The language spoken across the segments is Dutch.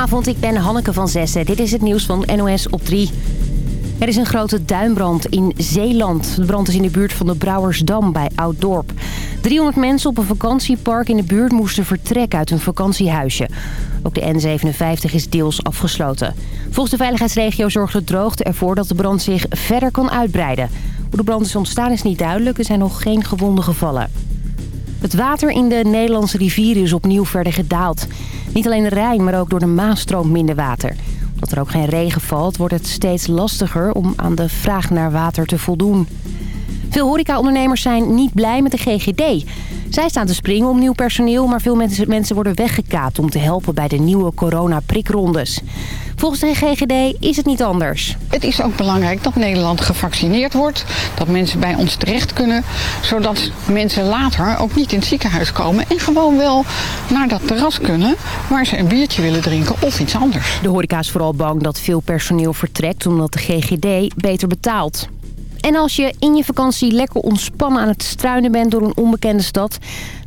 Goedenavond, ik ben Hanneke van Zessen. Dit is het nieuws van NOS op 3. Er is een grote duinbrand in Zeeland. De brand is in de buurt van de Brouwersdam bij Ouddorp. 300 mensen op een vakantiepark in de buurt moesten vertrekken uit hun vakantiehuisje. Ook de N57 is deels afgesloten. Volgens de veiligheidsregio zorgt de droogte ervoor dat de brand zich verder kan uitbreiden. Hoe de brand is ontstaan is niet duidelijk. Er zijn nog geen gewonden gevallen. Het water in de Nederlandse rivieren is opnieuw verder gedaald. Niet alleen de Rijn, maar ook door de Maas stroomt minder water. Omdat er ook geen regen valt, wordt het steeds lastiger om aan de vraag naar water te voldoen. Veel horecaondernemers zijn niet blij met de GGD. Zij staan te springen om nieuw personeel, maar veel mensen worden weggekaapt om te helpen bij de nieuwe corona-prikrondes. Volgens de GGD is het niet anders. Het is ook belangrijk dat Nederland gevaccineerd wordt. Dat mensen bij ons terecht kunnen. Zodat mensen later ook niet in het ziekenhuis komen. En gewoon wel naar dat terras kunnen waar ze een biertje willen drinken of iets anders. De horeca is vooral bang dat veel personeel vertrekt omdat de GGD beter betaalt. En als je in je vakantie lekker ontspannen aan het struinen bent door een onbekende stad...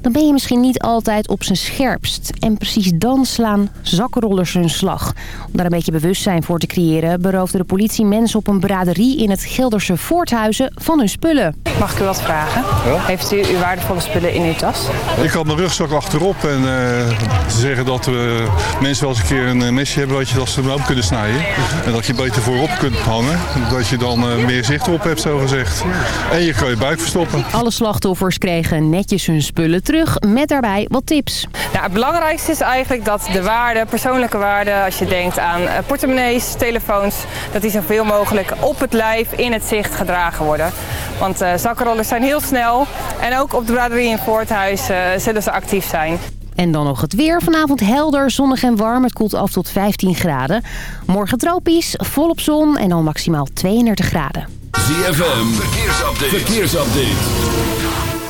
dan ben je misschien niet altijd op zijn scherpst. En precies dan slaan zakkenrollers hun slag. Om daar een beetje bewustzijn voor te creëren... beroofde de politie mensen op een braderie in het Gelderse Voorthuizen van hun spullen. Mag ik u wat vragen? Heeft u uw waardevolle spullen in uw tas? Ik had mijn rugzak achterop en eh, ze zeggen dat we mensen wel eens een keer een eh, mesje hebben... dat, je, dat ze hem ook kunnen snijden. En dat je beter voorop kunt hangen. Dat je dan eh, meer zicht op hebt, zo gezegd. En je kan je buik verstoppen. Alle slachtoffers kregen netjes hun spullen terug, met daarbij wat tips. Nou, het belangrijkste is eigenlijk dat de waarde, persoonlijke waarde... als je denkt aan eh, portemonnees, telefoons... dat die zoveel mogelijk op het lijf in het zicht gedragen worden. Want uh, zakkenrollers zijn heel snel. En ook op de braderie in Voorthuis uh, zullen ze actief zijn. En dan nog het weer. Vanavond helder, zonnig en warm. Het koelt af tot 15 graden. Morgen tropisch, volop zon en dan maximaal 32 graden. ZFM, verkeersupdate. verkeersupdate.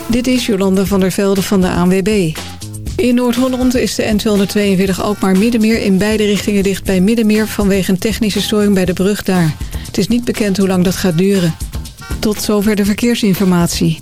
Dit is Jolanda van der Velde van de ANWB. In Noord-Holland is de N242 ook maar Middenmeer in beide richtingen dicht bij Middenmeer... vanwege een technische storing bij de brug daar. Het is niet bekend hoe lang dat gaat duren. Tot zover de verkeersinformatie.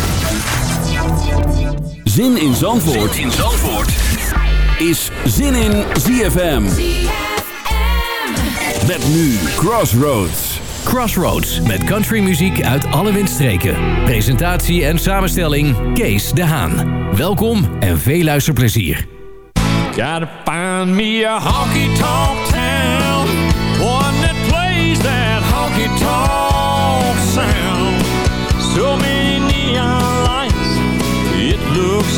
Zin in Zandvoort, zin in Zandvoort. is Zin in ZFM. Met nu Crossroads. Crossroads met countrymuziek uit alle windstreken. Presentatie en samenstelling Kees de Haan. Welkom en veel luisterplezier. Gotta find me a town. One that plays that honky-tonk sound. So. Looks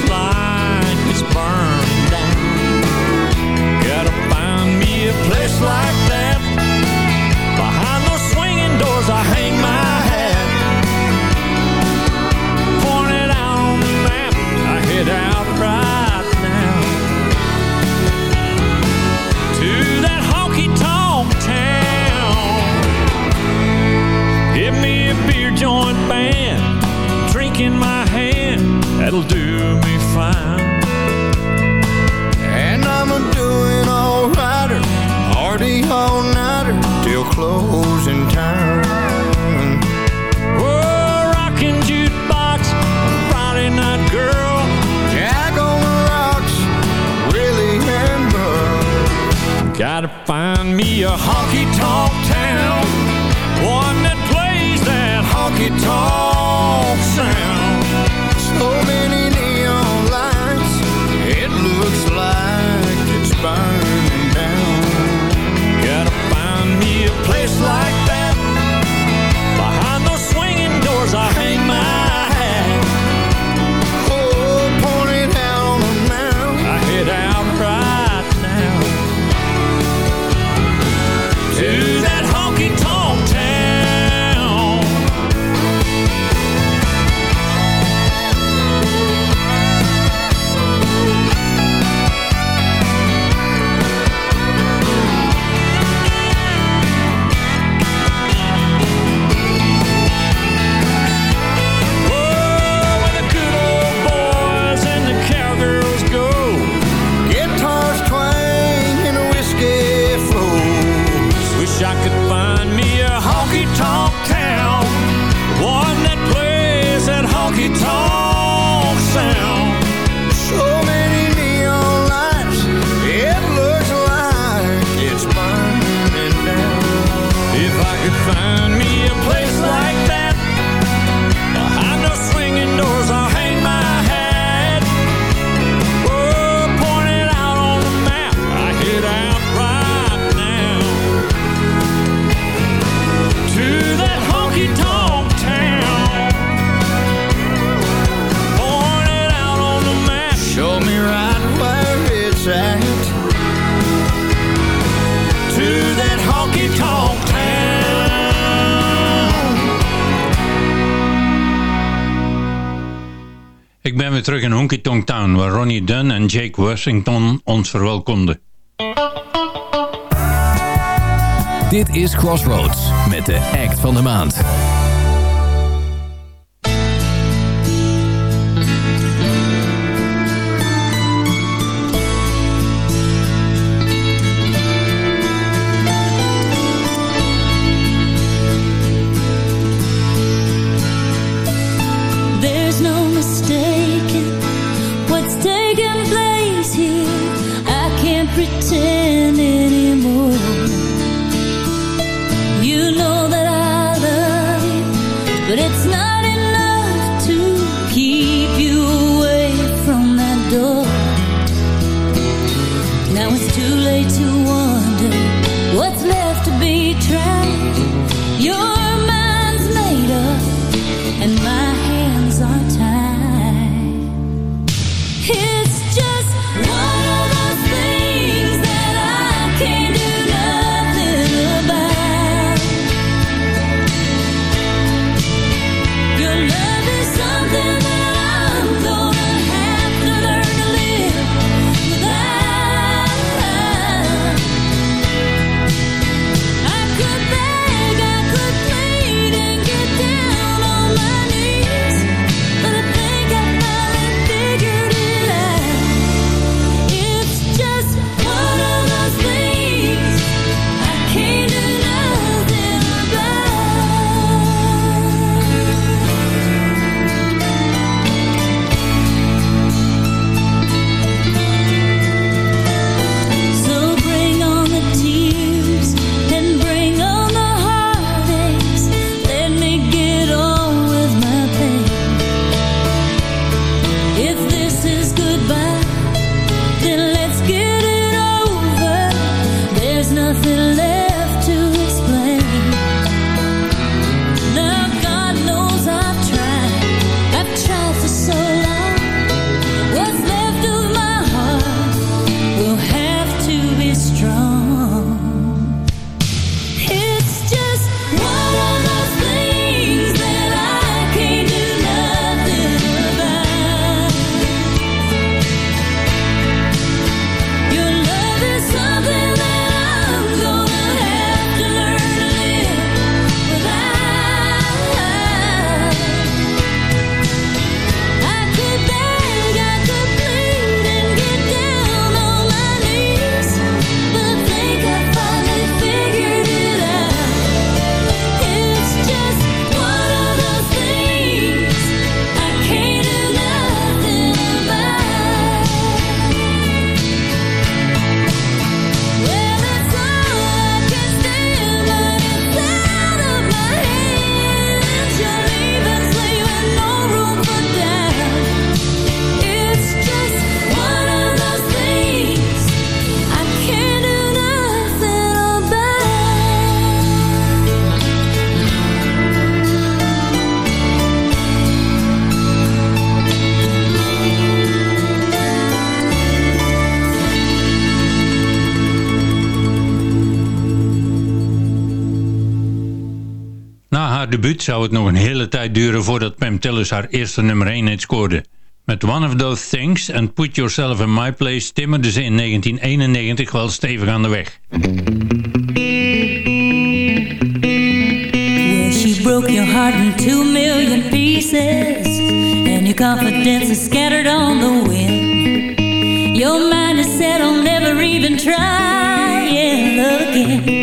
terug in Honky Tonk Town, waar Ronnie Dunn en Jake Washington ons verwelkomden. Dit is Crossroads met de act van de maand. minuut zou het nog een hele tijd duren voordat Pam Tillis haar eerste nummer 1 hit scoorde. Met One of Those Things and Put Yourself in My Place timmerde ze in 1991 wel stevig aan de weg. Well, she broke your heart in two million pieces And your confidence is scattered on the wind Your mind is set on never even trying again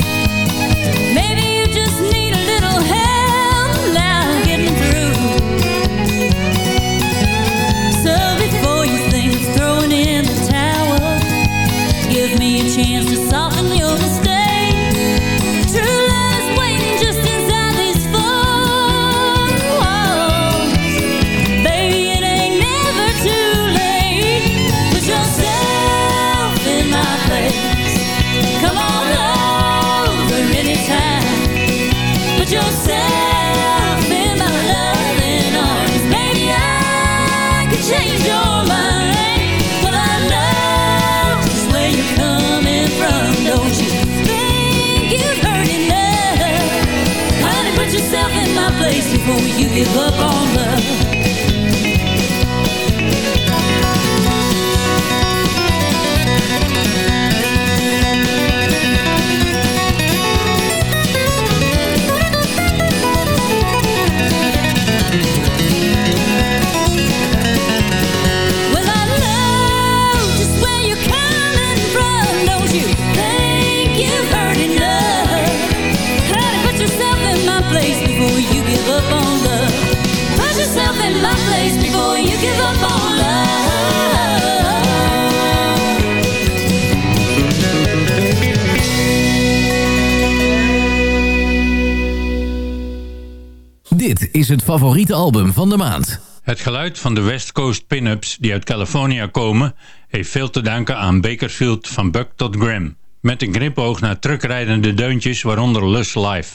favoriete album van de maand. Het geluid van de West Coast pin-ups die uit California komen... heeft veel te danken aan Bakersfield van Buck tot Graham. Met een knipoog naar terugrijdende deuntjes, waaronder Lust Life.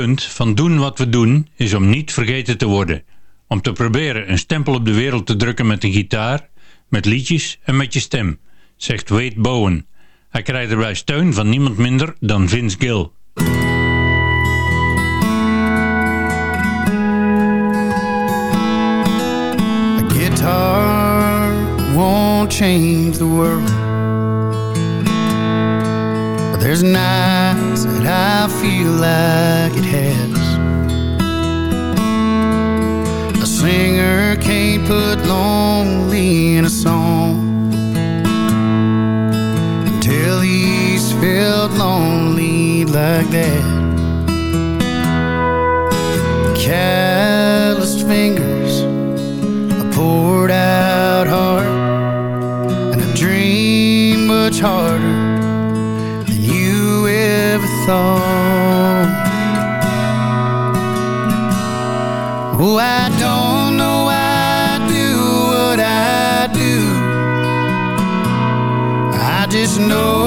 Punt van doen wat we doen is om niet vergeten te worden. Om te proberen een stempel op de wereld te drukken met een gitaar, met liedjes en met je stem, zegt Wade Bowen. Hij krijgt erbij steun van niemand minder dan Vince Gill. Won't change the world. But there's that I feel like it has. A singer can't put lonely in a song until he's felt lonely like that. Calloused fingers a poured out heart and a dream much harder thought. Oh, I don't know why I do what I do. I just know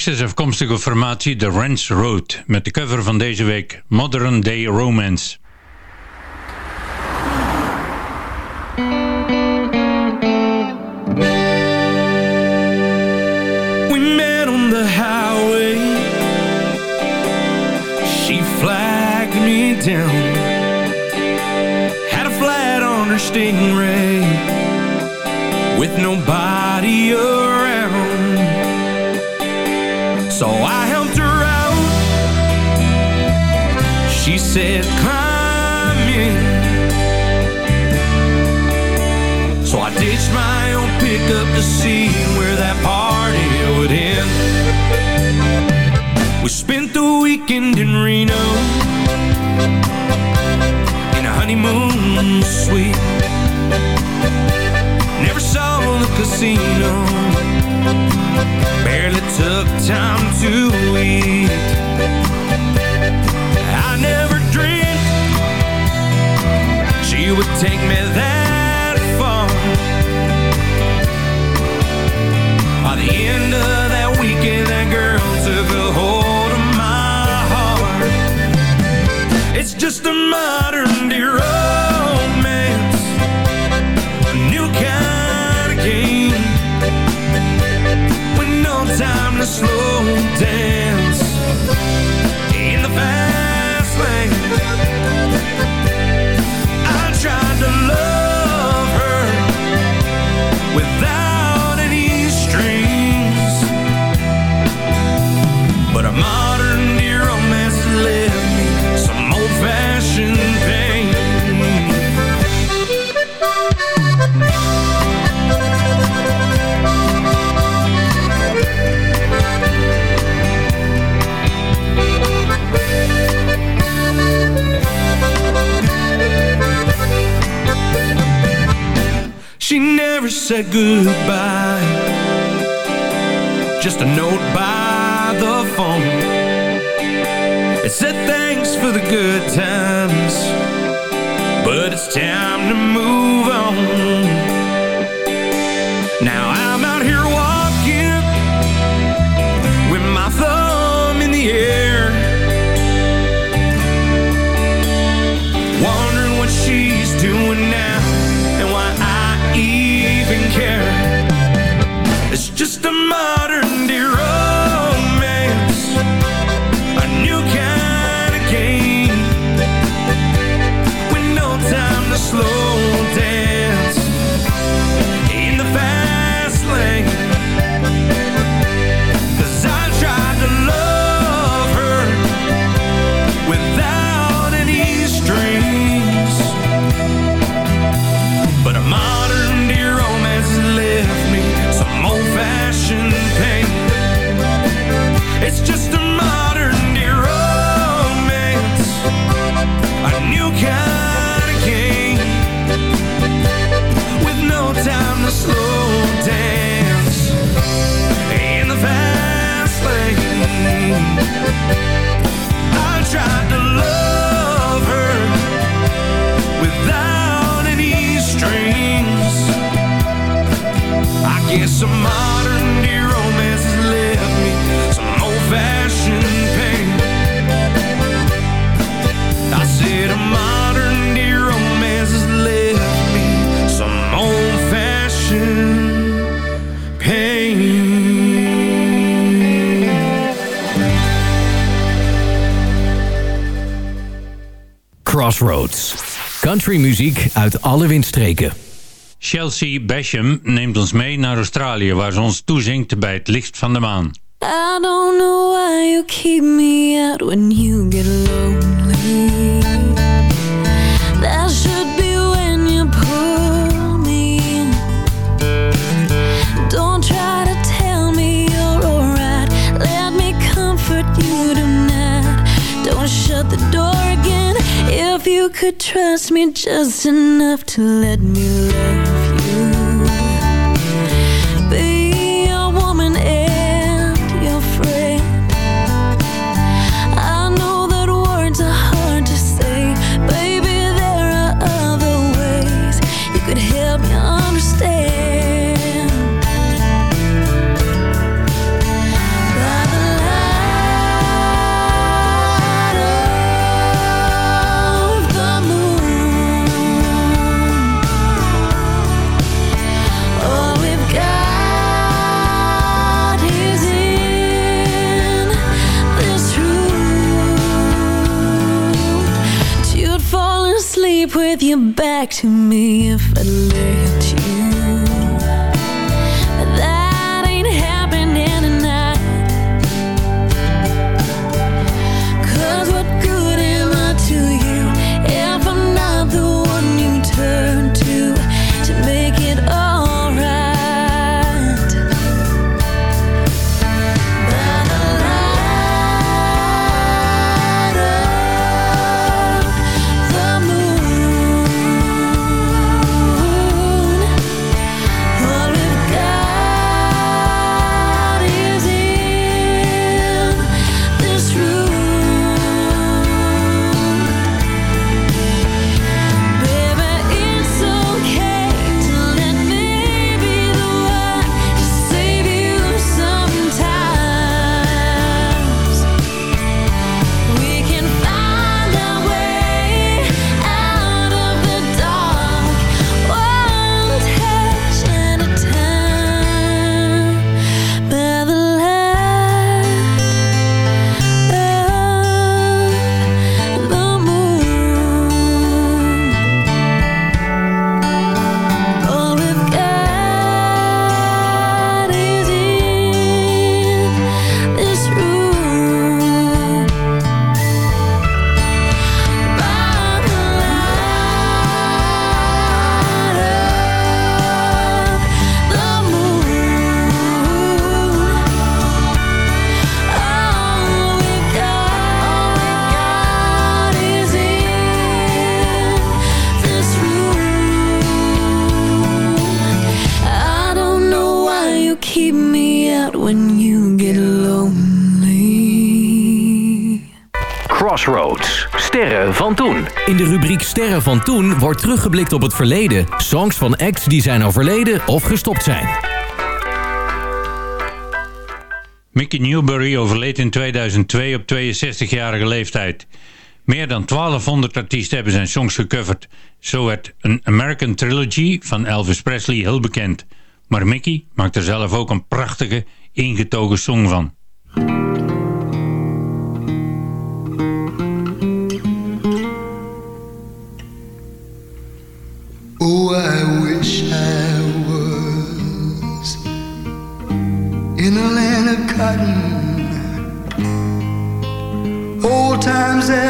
Texas afkomstige formatie The Ranch Road met de cover van deze week Modern Day Romance. We met on the highway. She flagged me down. Had a flat on her stingray with nobody around. So I helped her out. She said, climb in. So I ditched my own pickup to see where that party would end. We spent the weekend in Reno in a honeymoon suite. Never saw the casino took time to eat. I never dreamed she would take me that far. By the end of that weekend, that girl took a hold of my heart. It's just a modern day romance, oh, damn said goodbye. Just a note by the phone. It said thanks for the good times But it's time to move on Guess a modern day romance has left me some old-fashioned pain. I said a modern day romance has left me some old-fashioned pain. Crossroads. Country muziek uit alle windstreken. Chelsea Basham neemt ons mee naar Australië... waar ze ons toezingt bij het licht van de maan. I don't know why you keep me out when you get lonely. Could trust me just enough to let me love to me if I let van toen wordt teruggeblikt op het verleden. Songs van acts die zijn overleden of gestopt zijn. Mickey Newbury overleed in 2002 op 62-jarige leeftijd. Meer dan 1200 artiesten hebben zijn songs gecoverd. Zo werd een American Trilogy van Elvis Presley heel bekend. Maar Mickey maakt er zelf ook een prachtige, ingetogen song van. Oh, I wish I was in a land of cotton. Old times they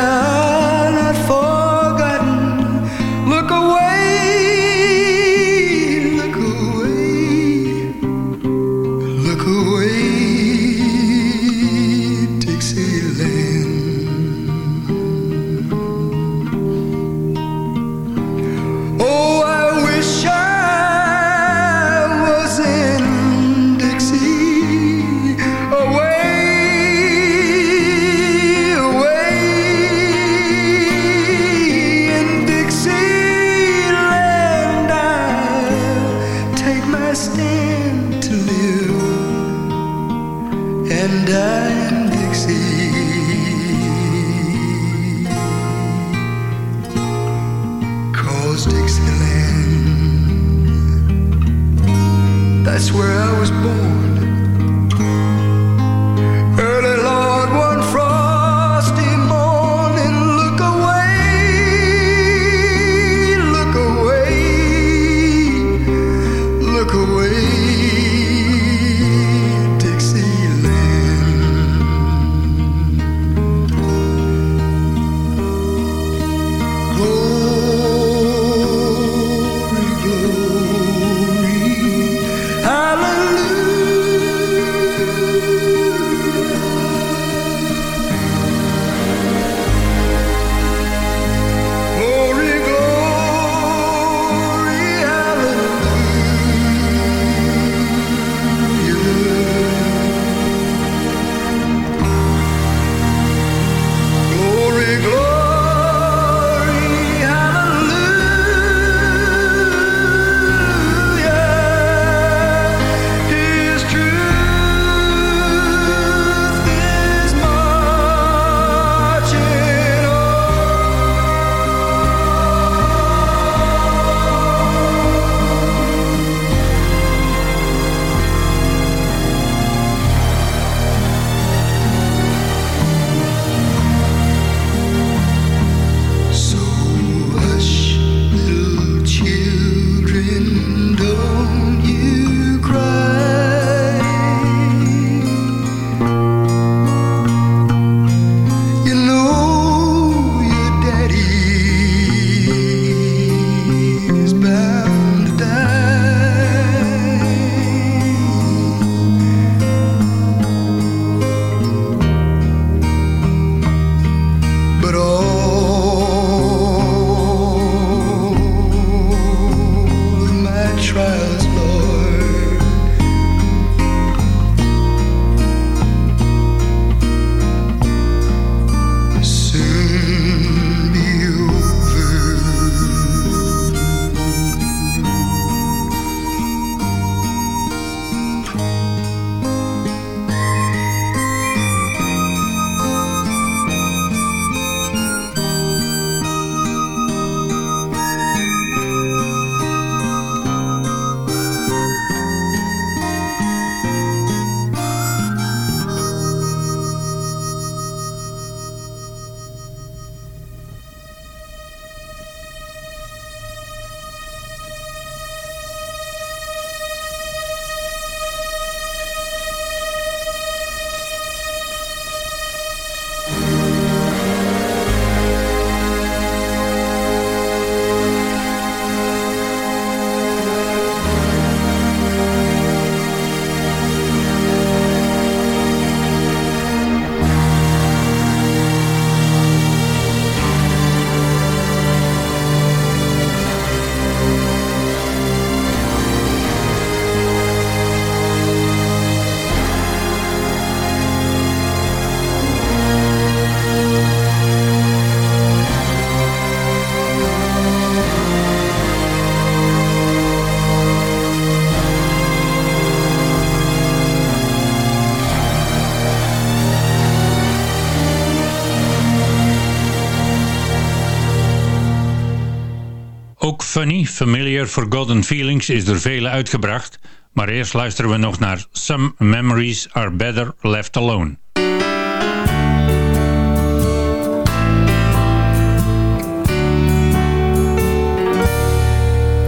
Familiar Forgotten Feelings is door velen uitgebracht, maar eerst luisteren we nog naar Some Memories Are Better Left Alone.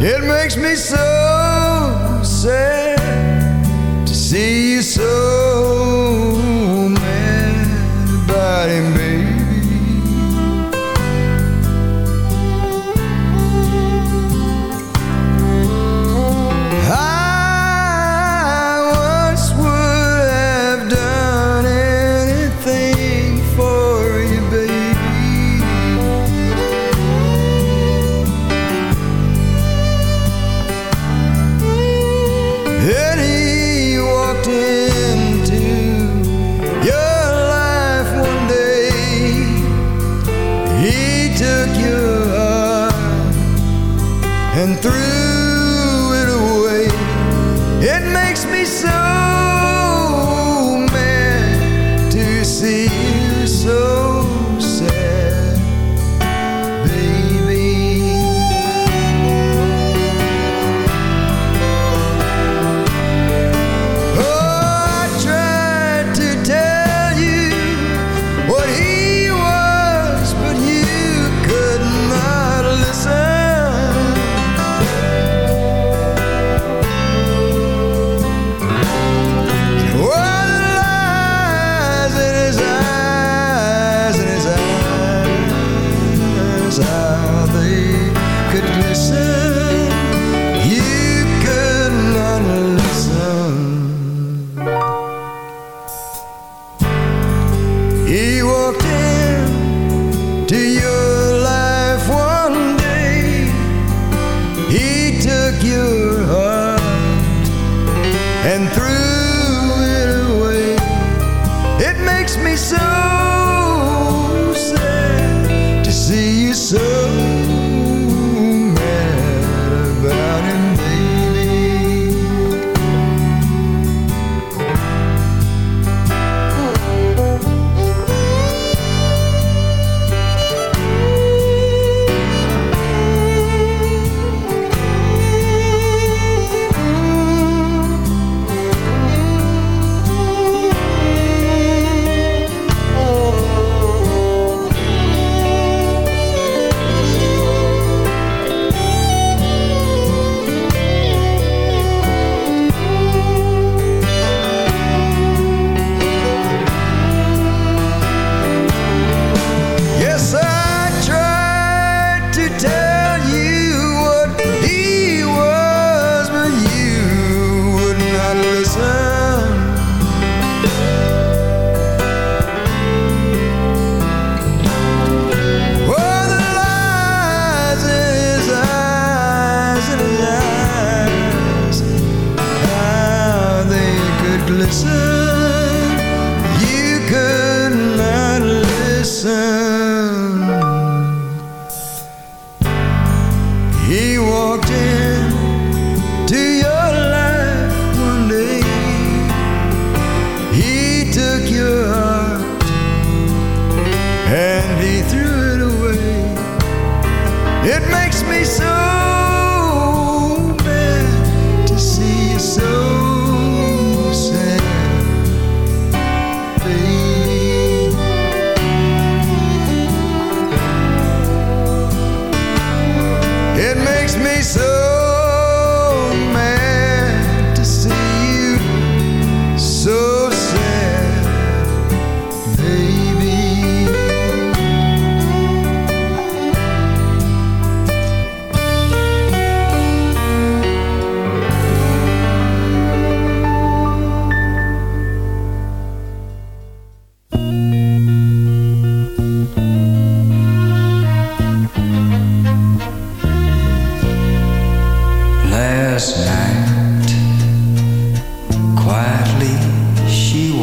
It makes me so sad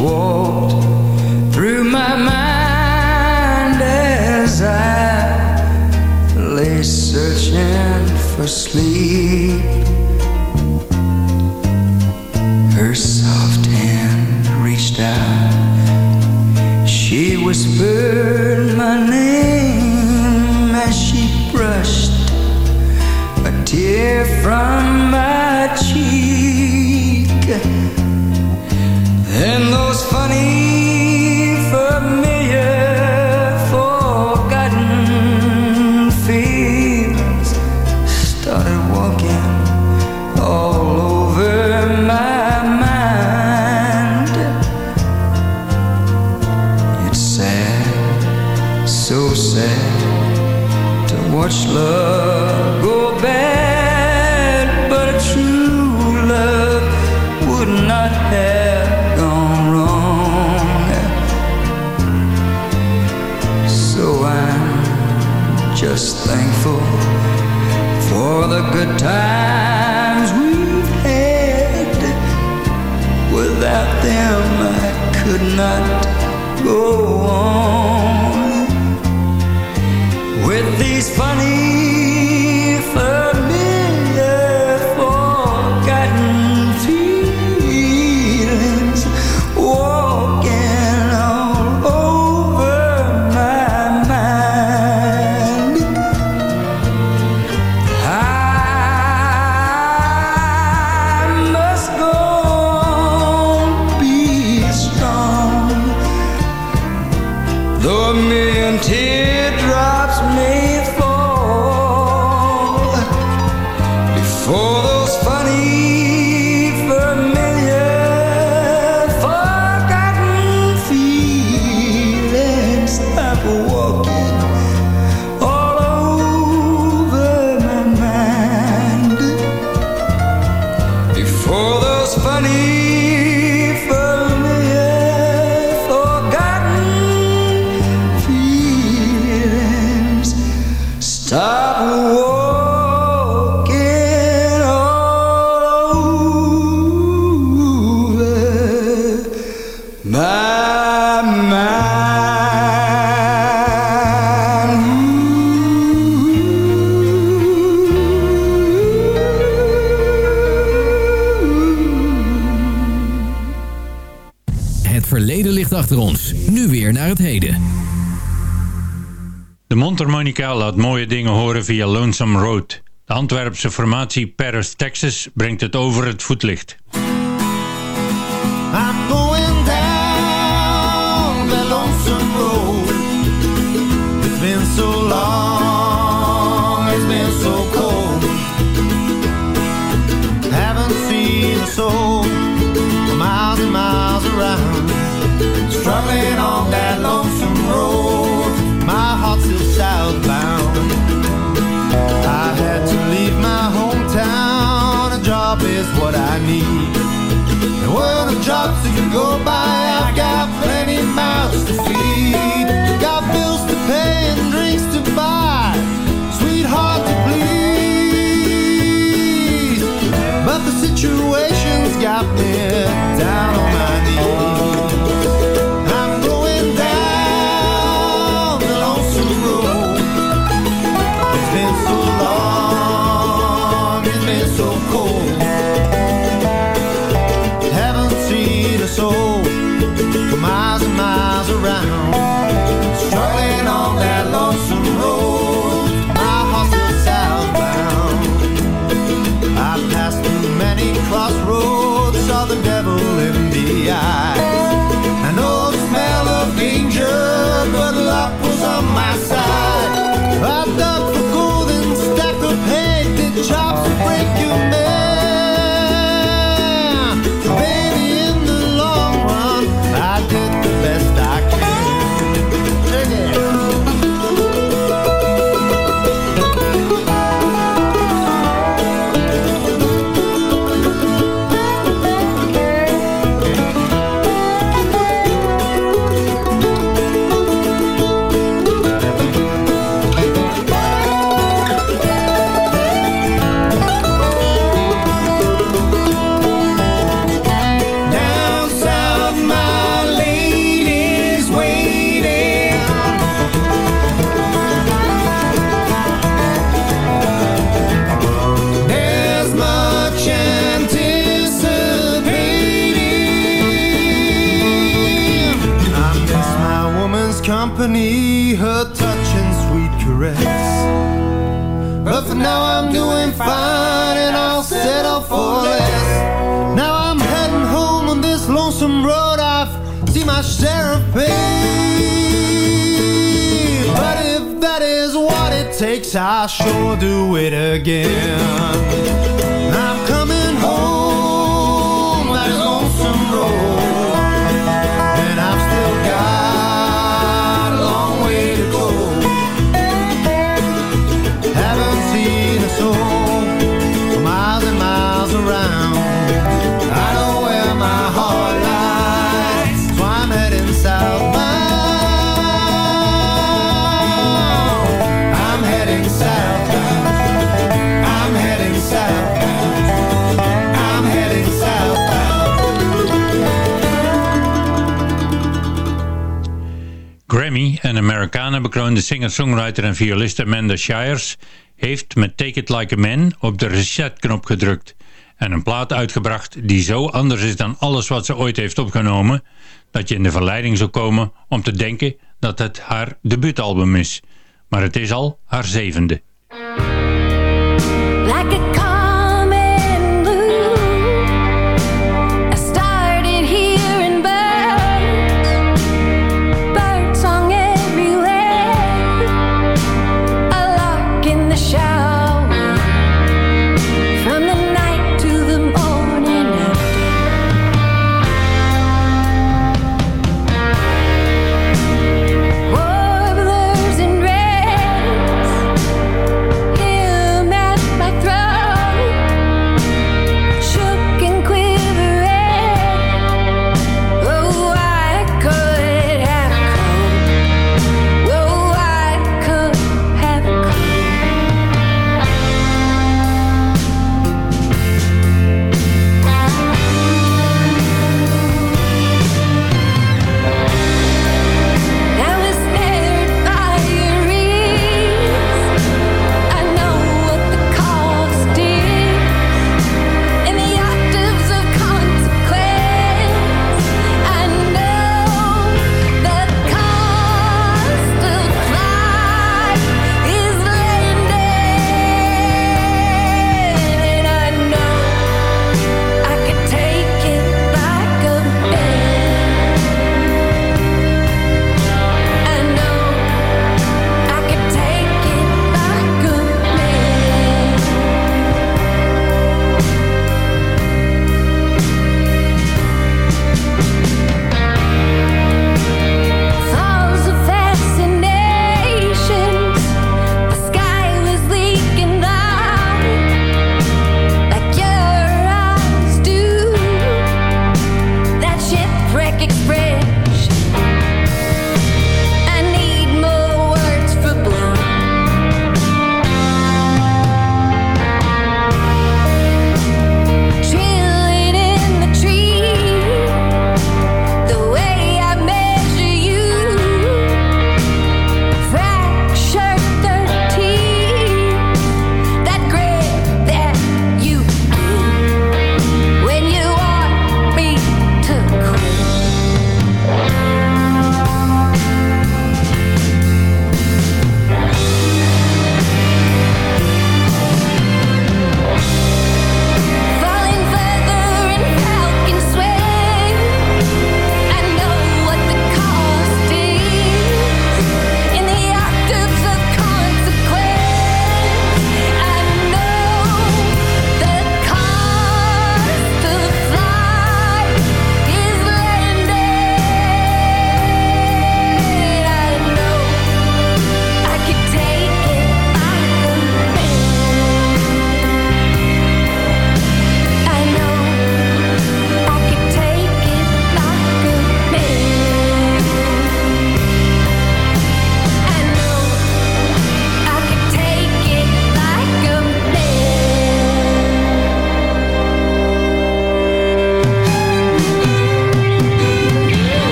walked through my mind as I lay searching for sleep. via Lonesome Road. De Antwerpse formatie Paris, Texas brengt het over het voetlicht. I'm going down the lonesome road. It's been so long. I sure do it again. en Americana bekroonde singer-songwriter en violiste Amanda Shires heeft met Take It Like a Man op de resetknop gedrukt en een plaat uitgebracht die zo anders is dan alles wat ze ooit heeft opgenomen dat je in de verleiding zou komen om te denken dat het haar debuutalbum is. Maar het is al haar zevende.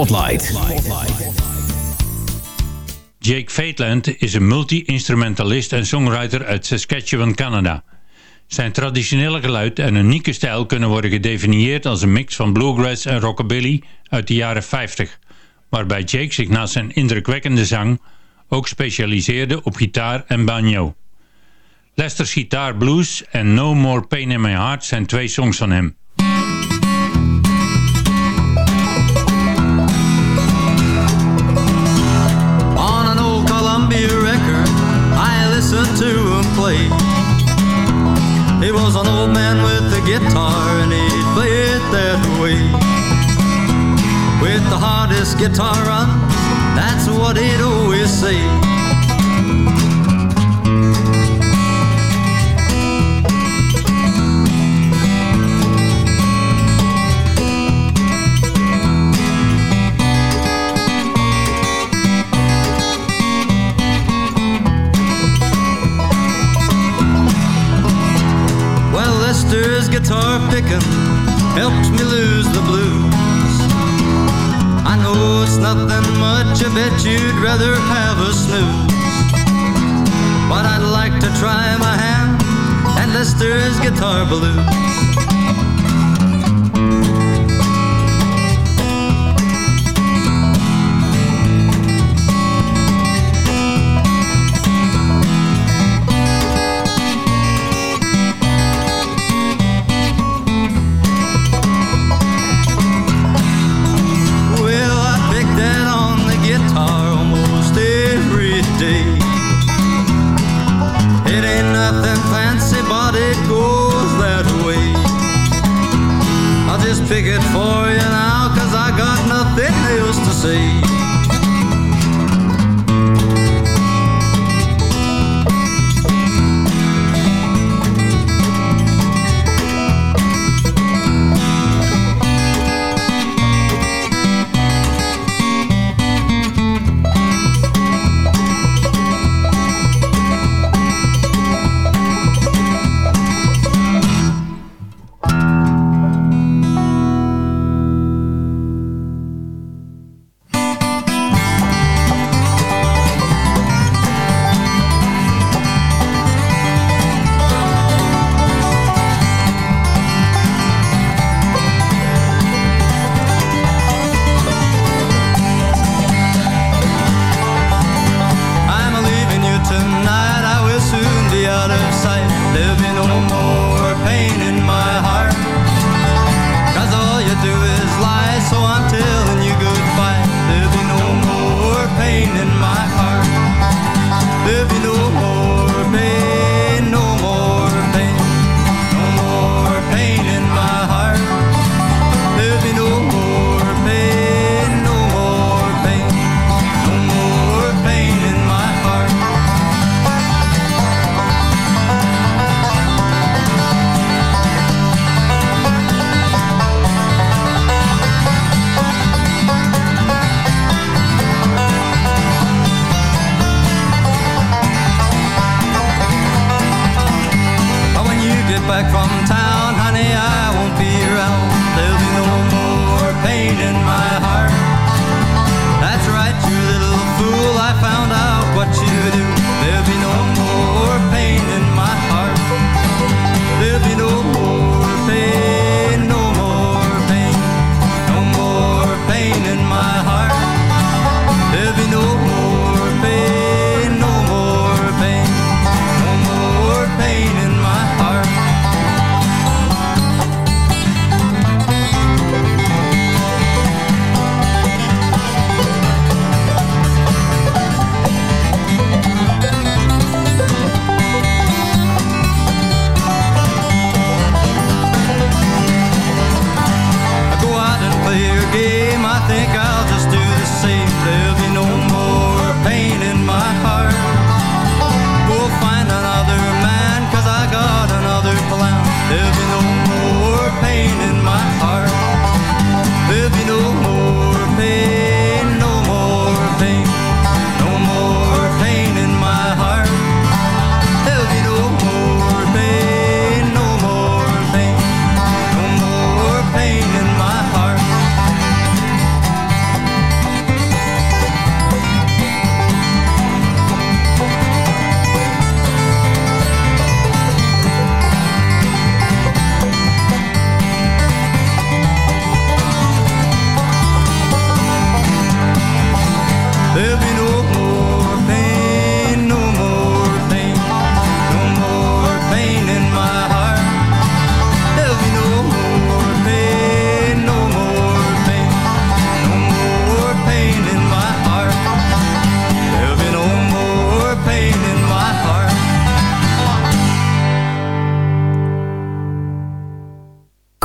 Spotlight. Jake Faitland is een multi-instrumentalist en songwriter uit Saskatchewan, Canada. Zijn traditionele geluid en unieke stijl kunnen worden gedefinieerd als een mix van bluegrass en rockabilly uit de jaren 50, waarbij Jake zich naast zijn indrukwekkende zang ook specialiseerde op gitaar en banjo. Lester's Guitar Blues en No More Pain in My Heart zijn twee songs van hem. Guitar run, that's what he'd always say. Well, Lester's guitar picking helped me lose the blues. I know it's nothing much, I bet you'd rather have a snooze. But I'd like to try my hand at Lester's guitar blues.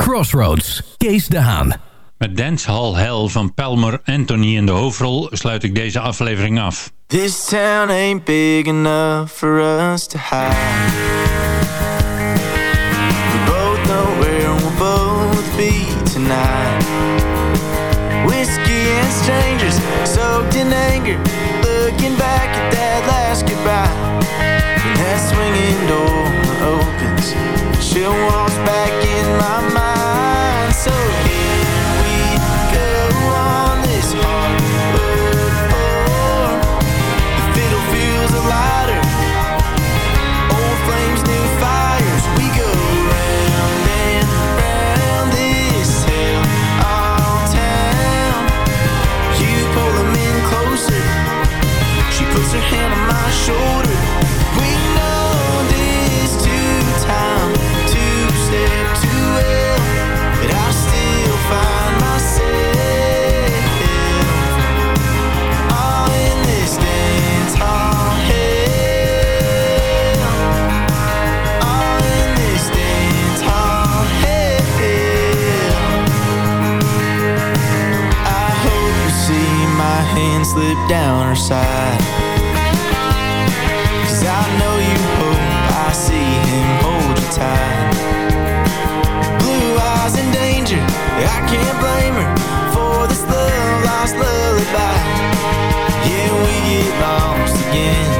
Crossroads, Kees de Haan. Met Dance Hall Hell van Palmer Anthony in de hoofdrol sluit ik deze aflevering af. This town ain't big enough for us to hide. We both know where we'll both be tonight. Whiskey and strangers, soaked in anger, looking back at that last goodbye. When that swinging door opens, she walks back in my mind. Slip down her side. Cause I know you hope I see him hold you tight. Blue eyes in danger, I can't blame her for this love lost lullaby. Yeah, we get lost again.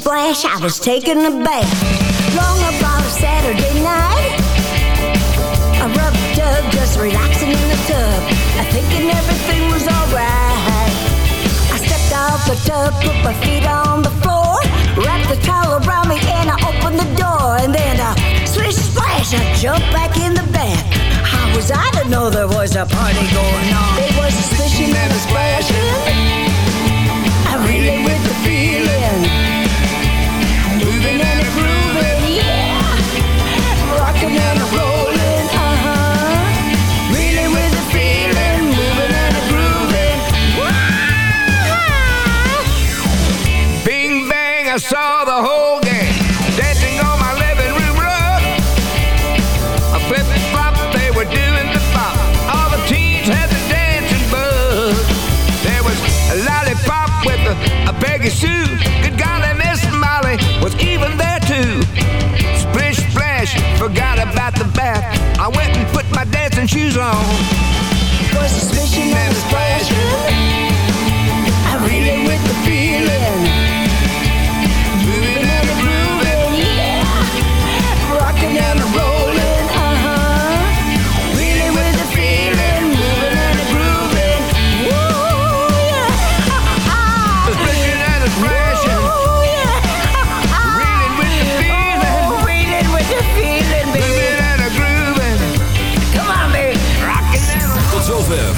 Splash, I was taking a bath. Long about a Saturday night. I rubbed up, just relaxing in the tub. I thinking everything was alright. I stepped out the tub, put my feet on the floor, wrapped the towel around me, and I opened the door. And then uh, splish splash, I jumped back in the bath. How was I to know there was a party going on? It was a splishing and a splashing. I really with the feeling. Moving and a grooving, yeah. Rocking and a rolling, forgot about the bath. I went and put my dancing shoes on. Was splishing and a splashing. I really